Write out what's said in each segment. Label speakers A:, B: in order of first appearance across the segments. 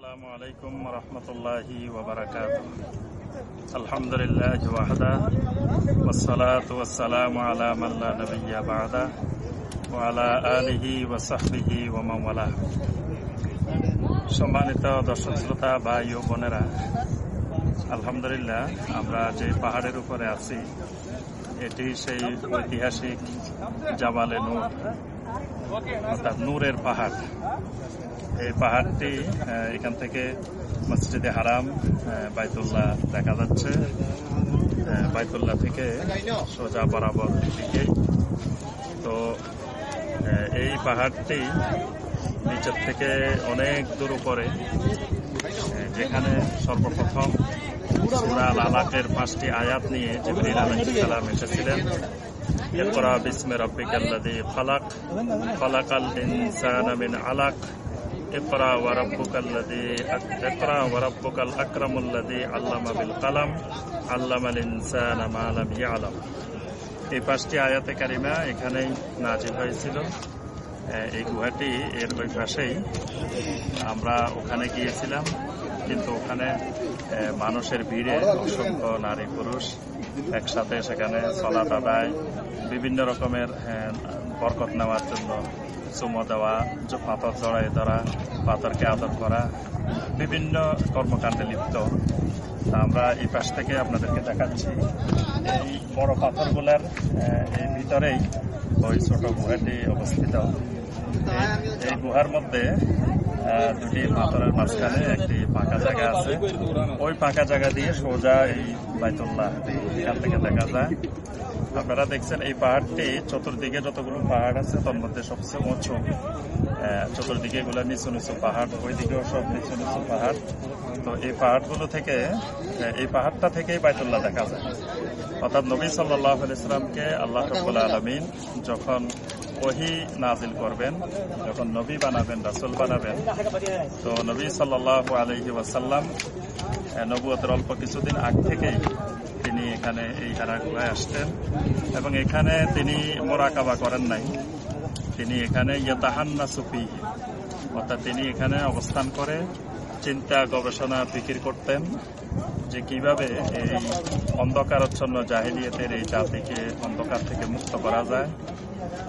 A: আসসালামু আলাইকুম রহমতুল্লাহি ওবরাকাত আলহামদুলিল্লাহ ওয়াহদা والصلاة والسلام على من لا نبي بعده وعلى آله وصحبه ومن والاه সম্মানিত দর্শক শ্রোতা ভাই ও বোনেরা আলহামদুলিল্লাহ আমরা যে পাহাড়ের উপরে আছি এটি সেই ঐতিহাসিক জামালে নূর অর্থাৎ নূরের পাহাড়। এই পাহাড়টি এখান থেকে মসজিদে হারাম বাইতুল্লাহ দেখা যাচ্ছে। বাইতুল্লাহ থেকে সোজা বরাবর দিকে। তো এই পাহাড়টি নিচের থেকে অনেক দূর উপরে যেখানে সর্বপ্রথম সুরা আল আলাকের পাঁচটি আয়াত নিয়ে জিবরিল আলাইহিস সালাম এসেছিলেন। اقرأ باسم ربك الذي خلق خلق الإنسان من علق اقرأ وربك الذي اقرأ وربك الأكرم الذي علم بالقلم علم الإنسان ما لم يعلم এই পাঁচটি আয়াতে কারিমা এখানেই নাজিল হয়েছিল আহ, এই গুহাটি এর ওই পাশেই আমরা ওখানে গিয়েছিলাম কিন্তু ওখানে আহ, মানুষের ভিড়ে অসংখ্য নারী পুরুষ একসাথে সেখানে চলা আদায়, বিভিন্ন রকমের বরকত নেওয়ার জন্য চুমো দেওয়া পাথর চড়াই ধরা, পাথরকে আদর করা, বিভিন্ন কর্মকাণ্ডে লিপ্ত। আমরা এই পাশ থেকে আপনাদেরকে দেখাচ্ছি। এই বড় পাথরগুলার ভিতরেই ওই ছোট গুহাটি অবস্থিত। এই- গুহার মধ্যে দুটি পাথরের মাঝখানে একটি ফাঁকা জায়গা আছে। ওই ফাঁকা জায়গা দিয়ে সোজা এই বাইতুল্লাহ এখান থেকে দেখা যায়। আপনারা দেখছেন এই পাহাড়টি, চতুর্দিকে যতগুলো পাহাড় আছে, তার মধ্যে সবচেয়ে উঁচু। চতুর্দিকে এগুলো নিচু নিচু পাহাড়, ওইদিকেও সব নিচু নিচু পাহাড়। তো এই পাহাড়গুলো থেকে এই পাহাড়টা থেকেই বাইতুল্লাহ দেখা যায়। অর্থাৎ নবী সাল্লাহ ইসলামকে আল্লাহ রব্বুল আলমিন যখন ওহি নাজিল করবেন, যখন নবী বানাবেন, রাসুল বানাবেন, তো নবী সাল্লাহ আলহি ওয়াসাল্লাম নবুয়তের অল্প কিছুদিন আগ থেকেই তিনি এখানে এই হারাগুলায় আসতেন এবং এখানে তিনি মোরাকাবা করেন নাই। তিনি এখানে ইয়তাহান্না সুফি অর্থাৎ তিনি এখানে অবস্থান করে চিন্তা, গবেষণা, ফিকির করতেন। যে কীভাবে এই অন্ধকারচ্ছন্ন জাহিলিয়তের এই জাতিকে অন্ধকার থেকে মুক্ত করা যায়,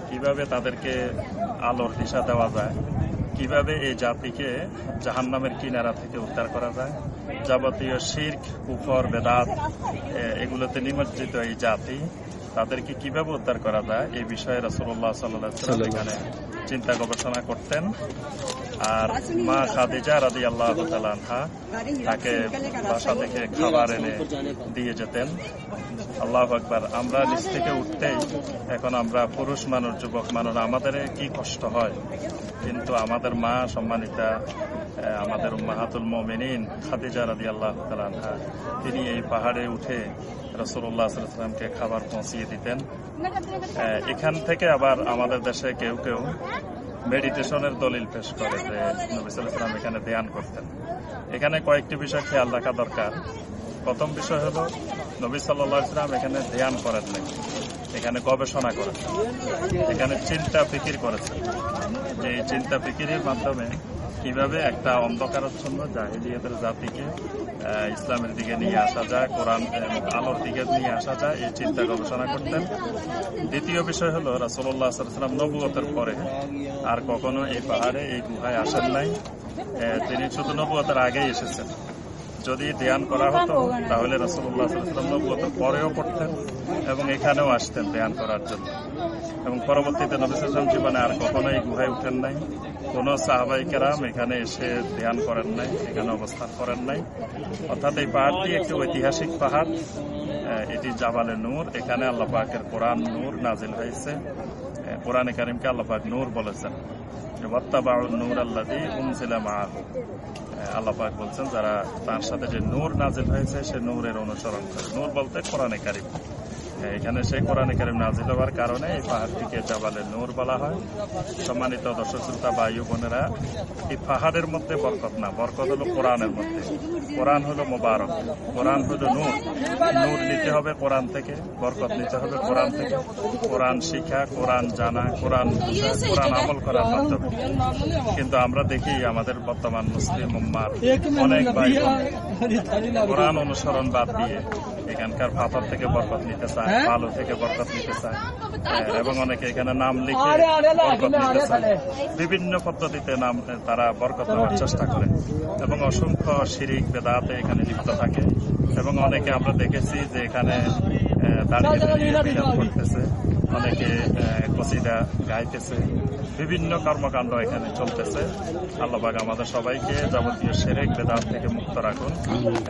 A: কীভাবে তাদেরকে আলোর দিশা দেওয়া যায়, কীভাবে এই জাতিকে জাহান্নামের কিনারা থেকে উদ্ধার করা যায়, যাবতীয় শির্ক, কুফর, বেদাত এগুলোতে নিমজ্জিত এই জাতি তাদেরকে কীভাবে উদ্ধার করা যায় এই বিষয়ে রসুল্লাহ সাল্লাহ এখানে চিন্তা গবেষণা করতেন। আর মা খাদিজা রাদি আল্লাহ আনহা তাকে বাসা থেকে খাবার এনে দিয়ে যেতেন। আল্লাহ আকবার আমরা নিচ থেকে উঠতেই এখন আমরা পুরুষ মানুষ যুবক মানুষ আমাদের কি কষ্ট হয়? কিন্তু আমাদের মা সম্মানিতা আমাদের মাহাতুল মমিনিন খাদিজা রাদি আল্লাহ আনহা, তিনি এই পাহাড়ে উঠে রসুল্লাহ সাল্লামকে খাবার পৌঁছিয়ে দিতেন। এখান থেকে আবার আমাদের দেশে কেউ কেউ মেডিটেশনের দলিল পেশ করে যে নবী সাল্লাম এখানে ধ্যান করতেন। এখানে কয়েকটি বিষয় খেয়াল রাখা দরকার। প্রথম বিষয় হলো, নবী সাল্লাহ এখানে ধ্যান করেন নাই এখানে গবেষণা করেছেন। এখানে চিন্তা ফিকির করেছেন। যে এই চিন্তা ফিকিরের মাধ্যমে কীভাবে একটা অন্ধকারাচ্ছন্ন জাহিলিয়াতের জাতিকে ইসলামের দিকে নিয়ে আসা যায়, কোরআন আলোর দিকে নিয়ে আসা যায়, এই চিন্তা গবেষণা করতেন। দ্বিতীয় বিষয় হলো রাসুল্লাহ সাল্লাম নবুয়তের পরে আর কখনো এই পাহাড়ে, এই গুহায় আসেন নাই। তিনি শুধু নবুয়তের আগেই এসেছেন। যদি ধ্যান করা হতো, তাহলে রসুল্লাহ সাল্লাম নবুয়তের পরেও করতেন এবং এখানেও আসতেন ধ্যান করার জন্য। এবং পরবর্তীতে নবী সাল্লাম জীবনে আর কখনো এই গুহায় উঠেন নাই। কোন সাহাবাই কেরাম এখানে এসে ধ্যান করেন নাই এখানে অবস্থান করেন নাই। অর্থাৎ এই পাহাড়টি একটি ঐতিহাসিক পাহাড়। এটি জাবালে নূর এখানে আল্লাহ পাকের কোরআন নূর নাজিল হয়েছে। কোরআনে কারিমকে আল্লাহ পাক নূর বলেছেন। নূর আল্লাযী উনজিলা মাআহু। আহ, আল্লাহ পাক বলছেন যারা তার সাথে যে নূর নাজিল হয়েছে সে নূরের অনুসরণ করে। নূর বলতে কোরআনে কারিম। এখানে সেই কোরআনে কারিম নাজিল হওয়ার কারণে এই পাহাড়টিকে জাবালে নূর বলা হয়। সম্মানিত দর্শক, শ্রোতা বায়ু বোনেরা, এই পাহাড়ের মধ্যে বরকত না, বরকত হলো কোরআনের মধ্যে। কোরআন হলো মোবারক, কোরআন হলো নূর। নূর নিতে হবে কোরআন থেকে, বরকত নিতে হবে কোরআন থেকে। কোরআন শিখা, কোরআন জানা, কোরআন কোরআন আমল করার মাধ্যমে। কিন্তু আমরা দেখি আমাদের বর্তমান মুসলিম উম্মার অনেক ভাই কোরআন অনুসরণ বাদ দিয়ে এখানকার পাথর থেকে বরকত নিতে চায় আলো থেকে বরকত নিতে চায়। হ্যাঁ, এবং অনেকে এখানে নাম লিখে বরকত নিতে চায়। বিভিন্ন পদ্ধতিতে নাম তারা বরকত নেওয়ার চেষ্টা করে। এবং অসংখ্য শিরিক বেদাতে এখানে লিপ্ত থাকে। এবং অনেকে আমরা দেখেছি যে এখানে আহ, দাঁড়িয়ে দাঁড়িয়ে করতেছে। অনেকে কসিদা গাইতেছে। বিভিন্ন কর্মকাণ্ড এখানে চলতেছে। আল্লাহবাগ আমাদের সবাইকে যাবতীয় সেরেক, বেদাত থেকে মুক্ত রাখুন।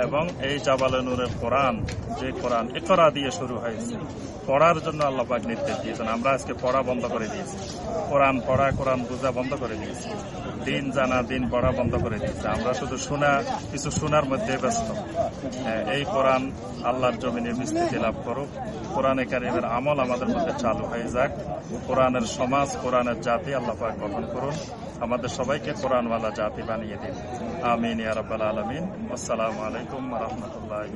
A: এবং এই জাবালে নুরের কোরআন, যে কোরআন একরা দিয়ে শুরু হয়েছে, পড়ার জন্য আল্লাহবাগ নির্দেশ দিয়েছেন। আমরা আজকে পড়া বন্ধ করে দিয়েছি। কোরআন পড়া কোরআন বোঝা বন্ধ করে দিয়েছি। দিন জানা দিন পড়া বন্ধ করে দিয়েছে। আমরা শুধু শোনা কিছু শোনার মধ্যে ব্যস্ত। হ্যাঁ, এই কোরআন আল্লাহর জমিনে বিস্তৃতি লাভ করুক। কোরআনে কারিমের আমল আমাদের মধ্যে চালু হয়ে যাক। কোরআনের সমাজ কোরআনের জাতি আল্লাহ পাক গঠন করুন। আমাদের সবাইকে কোরআনওয়ালা জাতি বানিয়ে দিন। আমিন ইয়া রাব্বাল আলামিন। আসসালামু আলাইকুম রাহমাতুল্লাহি